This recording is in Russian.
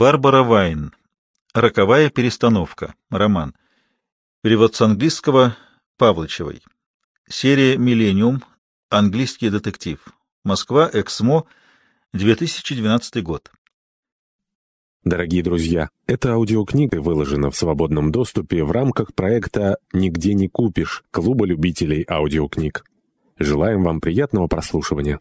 Барбара Вайн. Роковая перестановка. Роман. Перевод с английского Павлычевой. Серия «Миллениум». Английский детектив. Москва. Эксмо. 2012 год. Дорогие друзья, эта аудиокнига выложена в свободном доступе в рамках проекта «Нигде не купишь» Клуба любителей аудиокниг. Желаем вам приятного прослушивания.